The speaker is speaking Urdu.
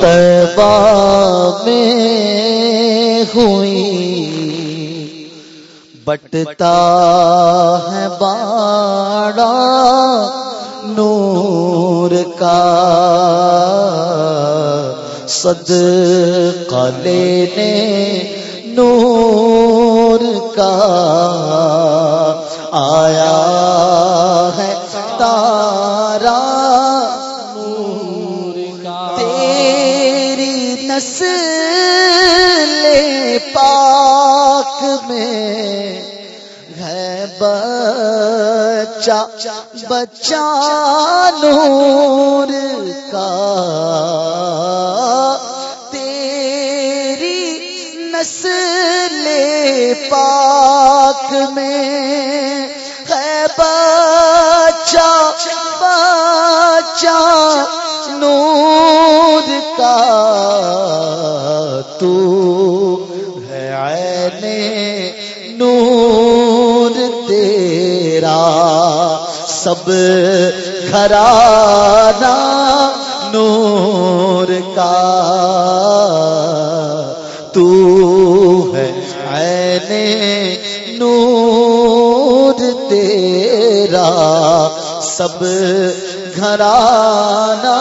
طیبہ میں ہوئی بٹتا ہے باڑا نور کا سد لینے نور کا آیا۔ پاک میں ہے بچہ بچہ نور کا۔ تیری نسل پاک میں تو ہے عین نور تیرا، سب گھرانا نور کا۔ تو ہے عین نور تیرا، سب گھرانا